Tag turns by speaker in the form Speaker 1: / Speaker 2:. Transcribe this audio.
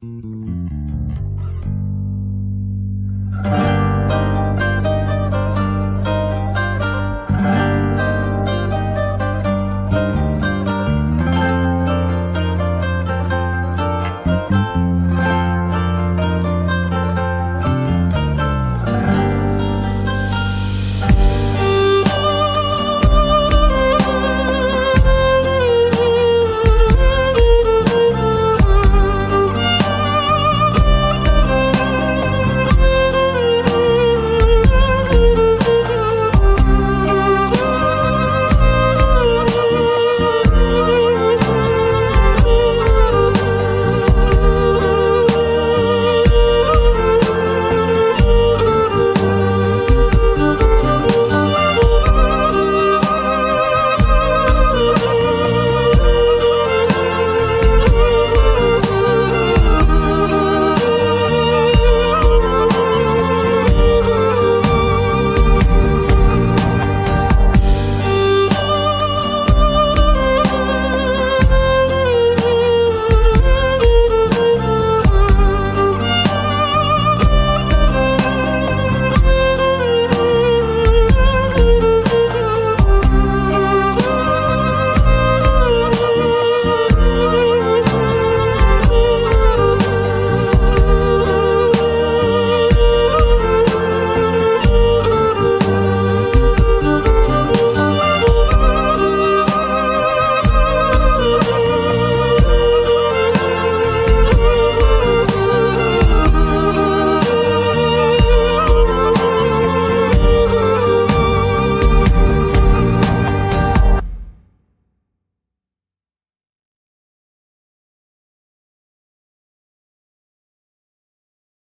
Speaker 1: you